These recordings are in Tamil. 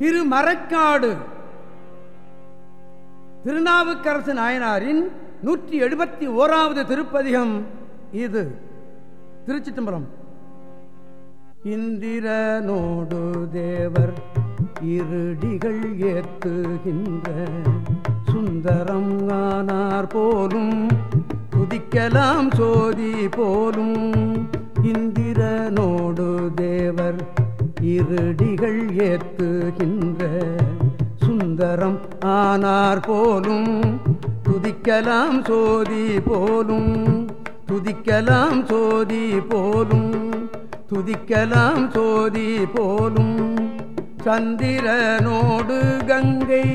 திருமரக்காடு திருநாவுக்கரசு நாயனாரின் நூற்றி எழுபத்தி ஓராவது திருப்பதிகம் இது. திருச்சி தம்பரம் இந்திரனோடு தேவர் இருடிகள் ஏத்துகின்ற சுந்தரம் ஆனார் போலும் துதிக்கலாம் சோதி போலும் இந்திரனோடு தேவர் இருடிகள் ஏத்துகின்ற சுந்தரம் ஆனார் போலும் துதிக்கலாம் சோதி போலும் துதிக்கலாம் சோதி போலும் துதிக்கலாம் சோதி போலும். சந்திரனோடு கங்கை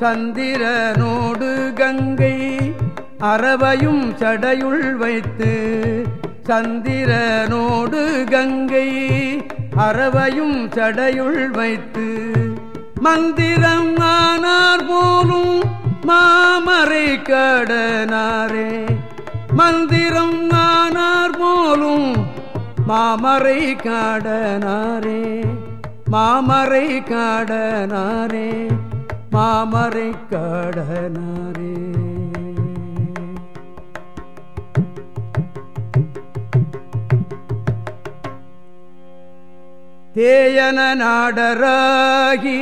சந்திரனோடு கங்கை அறவையும் சடையுள் வைத்து சந்திரனோடு கங்கை அறவையும் சடையுள் வைத்து மந்திரம் ஆனார் போலும் மாமரை கடனாரே. மந்திரம் ஆனார் போலும் மாமரை காடனாரே. மாமரை காடனாரே மாமரை காடனாரே. தேயன நாடராகி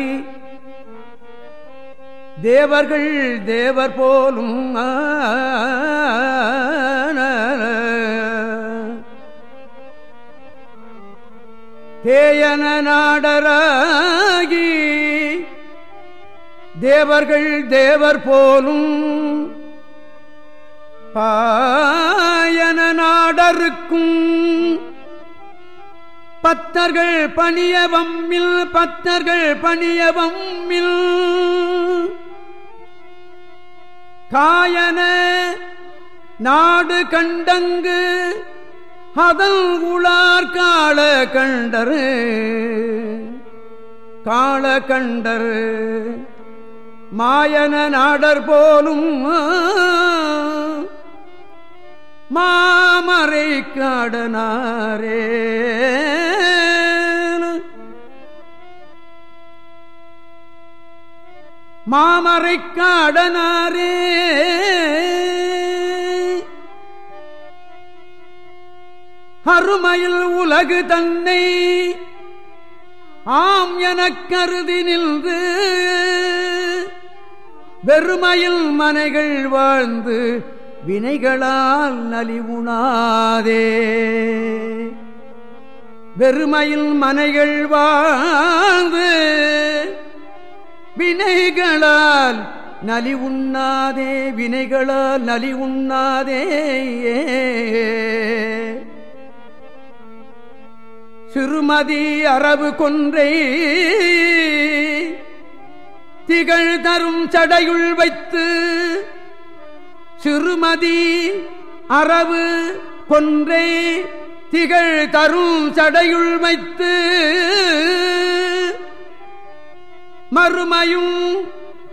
தேவர்கள் தேவர் போலும் தேயன நாடராகி தேவர்கள் தேவர் போலும் பாயன நாடருக்கும் பத்தர்கள் பணியவம்மில் பத்தர்கள் பணியவம்மில் காயன நாடு கண்டங்கு அதல் உளார் கால கண்டரு. கால கண்டரு மாயன நாடர் போலும் மாமரை காடனாரே. மாமரை காடனாரே. அருமையில் உலகு தன்னை ஆம் எனக் கருதி நின்று வெறுமையில் மனைகள் வாழ்ந்து வினைகளால் நலிவுணாதே. வெறுமையில் மனைகள் வாழ்ந்து வினைகளால் நலி உண்ணாதே வினைகளால் நலி உண்ணாதே சிறுமதி அரபு கொன்றை திகழ் தரும் சடையுள் வைத்து சிறுமதி அறவு கொன்றை திகழ் தரும் சடையுள் வைத்து மறுமையும்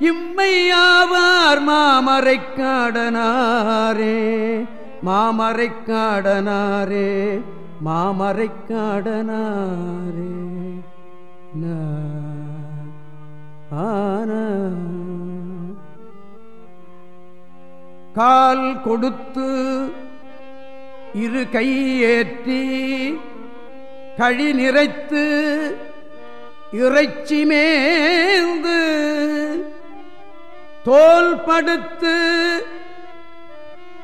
இம்மையாவார் மாமரை காடனாரே மாமரை காடனாரே மாமரை காடனாரே. ஆன கால் கொடுத்து இரு கையேற்றி கழி நிறைத்து இறைச்சி மேந்து தோல் படுத்து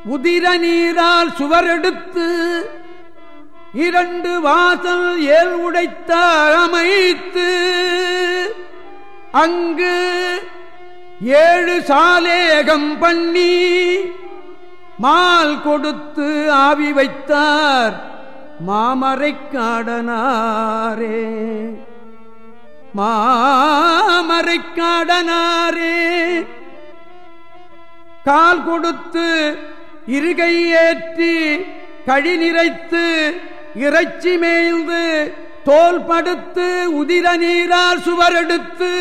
உதிர நீரால் சுவரெடுத்து இரண்டு வாசல் ஏல் உடைத்த அமைத்து அங்கு ஏழு சாலேகம் பண்ணி மால் கொடுத்து ஆவி வைத்தார் மாமரை காடனாரே. மாமரை காடனாரே. கால் கொடுத்து இருகை ஏற்றி கழி நிறைத்து இறைச்சி மேய்ந்து தோல் படுத்து உதிர நீரால் சுவரெடுத்து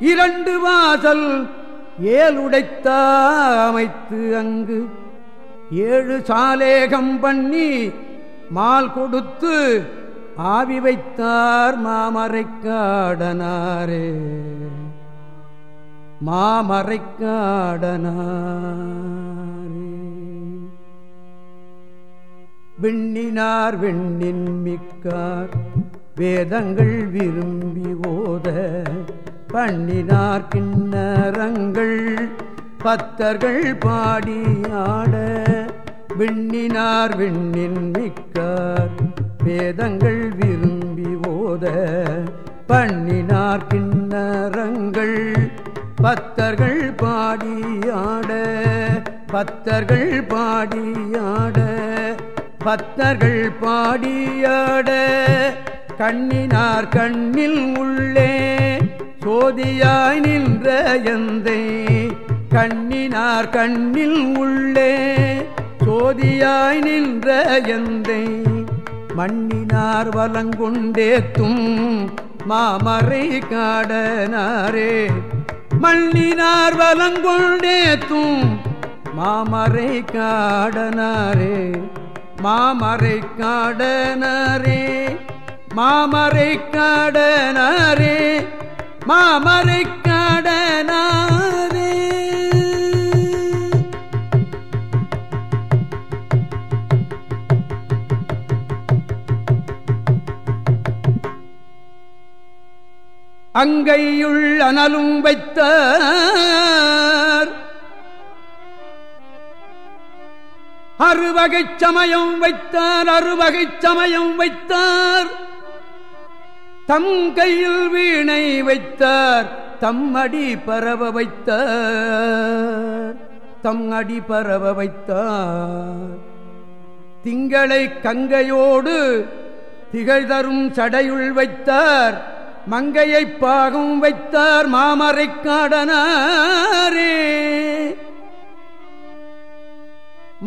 இரண்டு வாசல் ஏழுடைத்த அமைத்து அங்கு ஏழு சாலேகம் பண்ணி மால் கொடுத்து ஆவி வைத்தார் மாமரைக்காடனாரே. மாமரைக்காடனாரே. விண்ணினார் விண்ணின் மிக்கார் வேதங்கள் விரும்பி ஓத பண்ணினார் கிண்ணறங்கள். பத்தர்கள் பாடியாட விண்ணினார் விண்ணின் மிக்கார். வேதங்கள் விரும்பி ஓத பண்ணினார் கிண்ணறங்கள். பத்தர்கள் பாடியாட பத்தர்கள் பாடியாட பத்தர்கள் பாடியாட கண்ணினார் கண்ணில் உள்ளே சோதியாய் நின்ற எந்தை கண்ணினார் கண்ணில் உள்ளே சோதியாய் நின்ற எந்தை மண்ணினார் வலங்குண்டேத்தும் மாமரை காடனாரே. மண்ணினார் வலங்குண்டேத்தும் மாமரை காடனாரே. மாமரை காடனாரே மாமரை காடனாரே. மாமரை காடனாரே அங்கையுள் அனலும் வைத்தார். அறுவகை சமயம் வைத்தார் அறுவகை சமயம் வைத்தார். தம் கையில் வீணை வைத்தார் தம் அடி பரவ வைத்தார். தம் அடி பரவ வைத்தார். திங்களை கங்கையோடு திகழ்தரும் சடையுள் வைத்தார் மங்கையை பாகம் வைத்தார் மாமரை காடனாரே.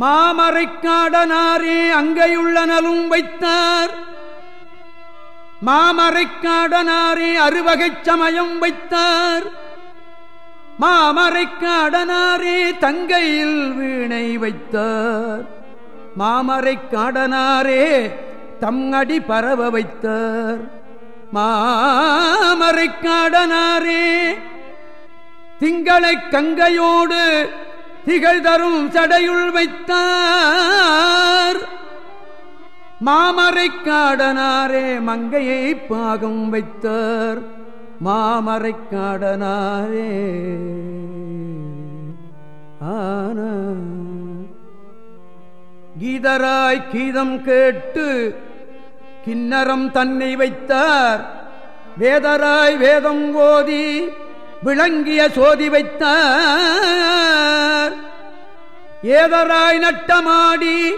மாமரை காடனாரே அங்கையுள்ள நலும் வைத்தார். மாமரை காடனாரே சமயம் வைத்தார். மாமரை காடனாரே தங்கையில் வீணை வைத்தார். மாமரை காடனாரே தம் அடி பரவ வைத்தார். மாமரை காடனாரே திங்களை கங்கையோடு திகழ் தரும் சடையுள் வைத்தார். மாமரை காடனாரே மங்கையை பாகம் வைத்தார். மாமரை காடனாரே. ஆன. கீதராய் கீதம் கேட்டு கிண்ணறம் தன்னை வைத்தார். வேதராய் வேதம் ஓதி விளங்கிய சோதி வைத்தார். ஏதராய் நட்டமாடி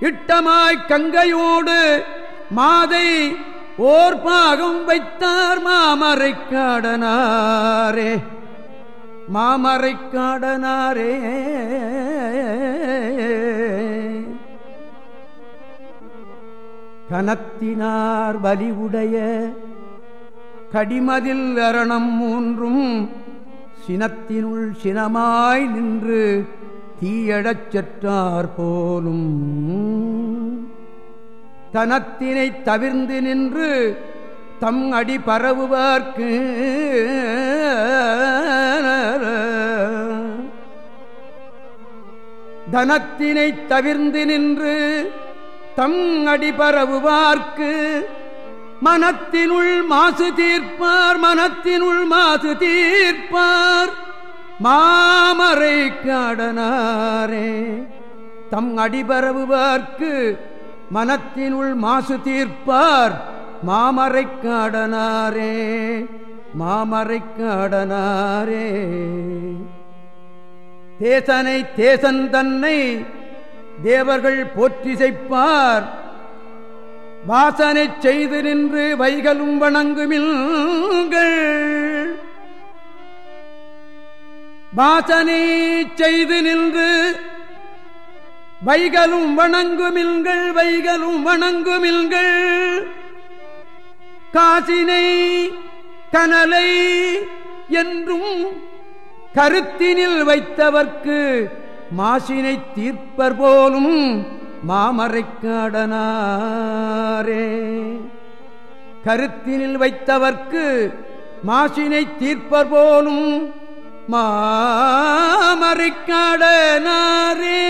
இட்டமாய்க் கங்கையோடு மாதை ஓர் பாகம் வைத்தார் மாமரை காடனாரே. மாமரை காடனாரே. கனத்தினார் வலிவுடைய கடிமதில் அரணம் மூன்றும் சினத்தினுள் சினமாய் நின்று தீயழச் செற்றார் போலும். தனத்தினை தவிர்ந்து நின்று தம் அடி பரவுவார்க்கு. தனத்தினை தவிர்ந்து நின்று தம் அடி பரவுவார்க்கு. மனத்தினுள் மாசு தீர்ப்பார் மனத்தினுள் மாசு தீர்ப்பார். மாமரை காடனாரே. தம் அடிபரவுவார்க்கு மனத்தினுள் மாசு தீர்ப்பார் மாமரை காடனாரே. மாமரை காடனாரே. தேசனை தேசன் தன்னை தேவர்கள் போற்றிசைப்பார் வாசனை செய்து நின்று வைகளும் வணங்குமில்கள். வாசனை செய்து நின்று வைகளும் வணங்குமில்கள் வைகளும் வணங்குமில்கள் காசினை கனலை என்றும் கருத்தினில் வைத்தவர்க்கு மாசினை தீர்ப்பர் போலும் மாமரைக்காடனாரே கருத்தினில் வைத்தவர்க்கு மாசினை தீர்ப்பர் போலும் மாமரைக்காடனாரே.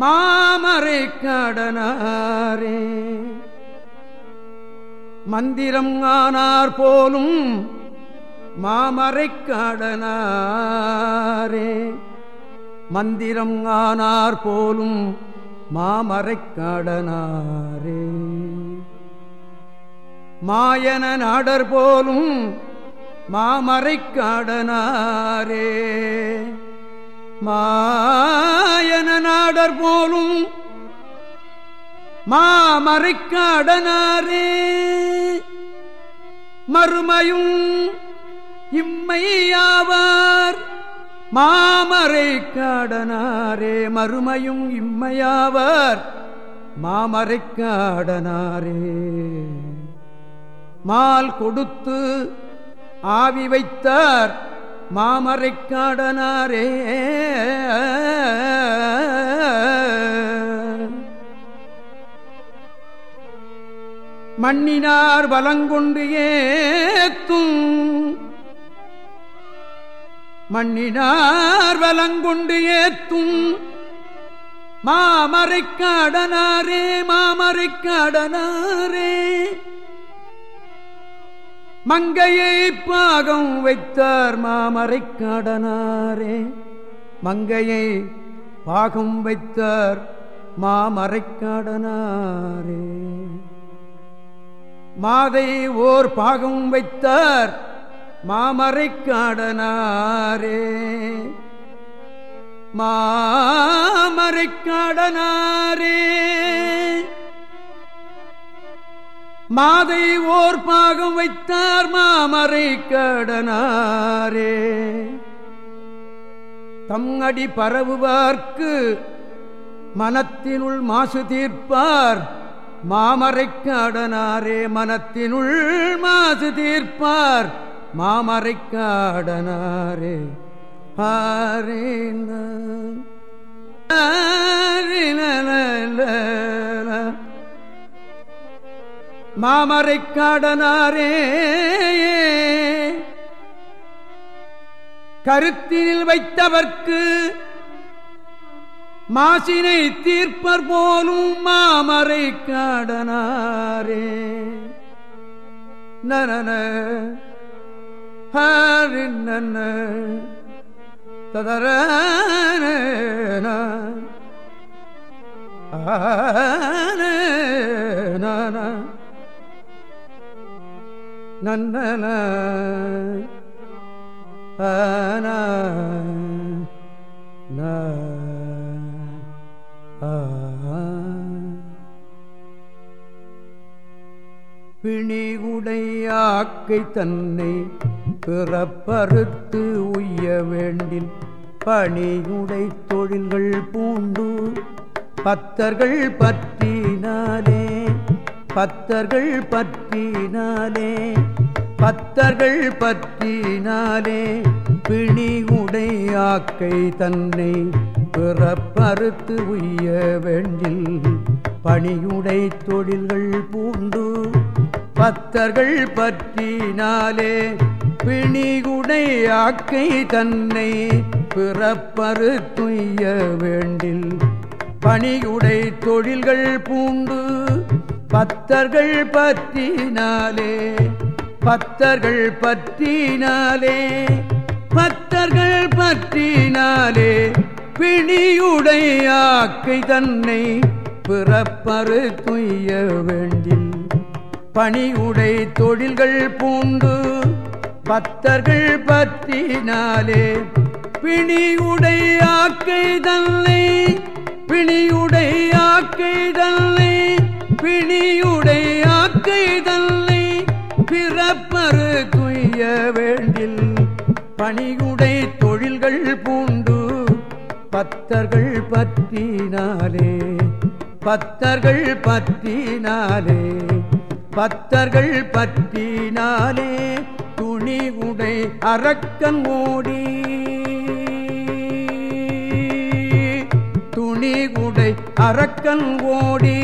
மாமரைக்காடனாரே. மந்திரம் ஆனார் போலும் மாமரைக்காடனாரே. மந்திரம் ஆனார் போலும் மாமரைக்காடனாரே. மாயன நாடர் போலும் மாமரைக்காடனாரே மாயன நாடர் போலும் மாமரைக்காடனாரே மறுமையும் இம்மையாவார் மாமரை காடனாரே. மறுமையும் இம்மையாவார் மாமரை காடனாரே. மால் கொடுத்து ஆவி வைத்தார் மாமரைக்காடனாரே மண்ணினார் வலங்கொண்டு ஏத்தும் மண்ணினார் வலங்கொண்டு ஏத்தும் மாமரைக்காடனாரே மாமரைக்காடனாரே மங்கையை பாகம் வைத்தார் மாமரைக்காடனாரே மங்கையை பாகம் வைத்தார் மாமரைக்காடனாரே மாதை ஓர் பாகம் வைத்தார் மாமரைக்காடனாரே மாமரைக்காடனாரே மாதை ஓர் பாகம் வைத்தார் மாமரைக்காடனாரே தம் அடி பரவுவார்க்கு மனத்தினுள் மாசு தீர்ப்பார் மாமரைக்காடனாரே மனத்தினுள் மாசு தீர்ப்பார் மாமரைக்காடனாரே மாமரை காடனாரே. கருத்தினில் வைத்தவர்க்கு மாசினை தீர்ப்பர் போலும் மாமரை காடனாரே. நன ஹரிநன ததர நன்னன. பிணிவுடையாக்கை தன்னை பிறப்பறுத்து உய்ய வேண்டின் பணியுடை தொழில்கள் பூண்டு பத்தர்கள் பற்றினாலே பத்தர்கள் பற்றினாலே பத்தர்கள் பற்றினாலே பிணி உடையாக்கை தன்னை பிறப்பறுத்து உய்ய வேண்டில் பணியுடை தொழில்கள் பூண்டு. பத்தர்கள் பற்றினாலே பிணிகுடையாக்கை தன்னை பிறப்பறு துய்ய வேண்டில் பணியுடை தொழில்கள் பூண்டு. பத்தர்கள் பற்றினாலே பத்தர்கள் பற்றினாலே பத்தர்கள் பற்றினாலே பிணியுடையாக்கை தன்னை பிறப்பறு துய்ய வேண்டில். பணியுடை தொழில்கள் பூண்டு பத்தர்கள் பற்றினாலே பிணியுடையாக்கை தன்னை பிணியுடையாக்கை தன்னை பிணியுடை தன்னை பிறப்பரு துய்ய வேண்டில் பணியுடை தொழில்கள் பூண்டு பத்தர்கள் பற்றினாலே பத்தர்கள் பற்றினாலே பத்தர்கள் பற்றினாலே துணி உடை அரக்கன் ஓடி துணி உடை அரக்கன் ஓடி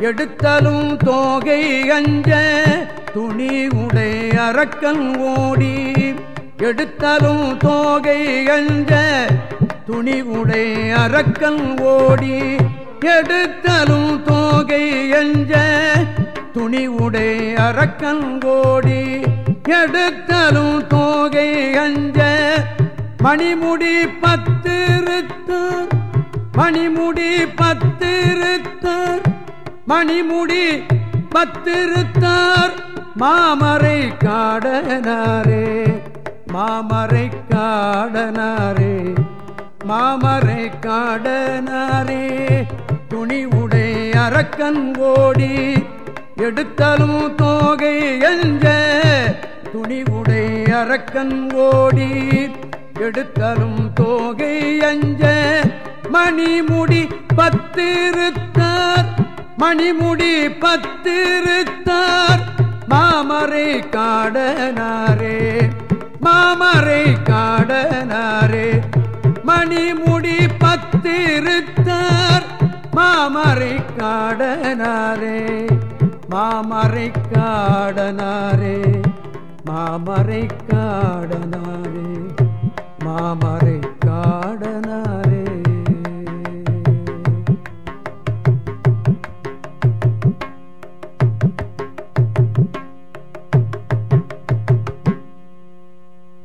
எடுத்தலும் தோகை அஞ்ச துணி உடை அரக்கன் ஓடி. எடுத்தலும் தோகை அஞ்ச துணி உடை அரக்கன் ஓடி. எடுத்தலும் தோகை அஞ்ச துணி உடை அரக்கன் ஓடி. எடுத்தலும் தோகை அஞ்ச மணிமுடி பத்திருத்தார் மணிமுடி பத்திருத்தார் மணிமுடி பத்திருத்தார் மாமரை காடனாரே மாமரை காடனாரே மாமரை காடனாரே. துணி உடை அரக்கன் ஓடி எடுத்தலும் தோகை எஞ்ச துணி உடை அரக்கன் ஓடி எடுத்தலும் தோகை அஞ்ச மணிமுடி பத்திருத்தார் மணிமுடி பத்திருத்தார். மாமரை காடனாரே மாமரை காடனாரே. மணிமுடி பத்திருத்தார். மாமரை காடனாரே மாமரை காடனாரே மாமரை காடனாரே மாமரை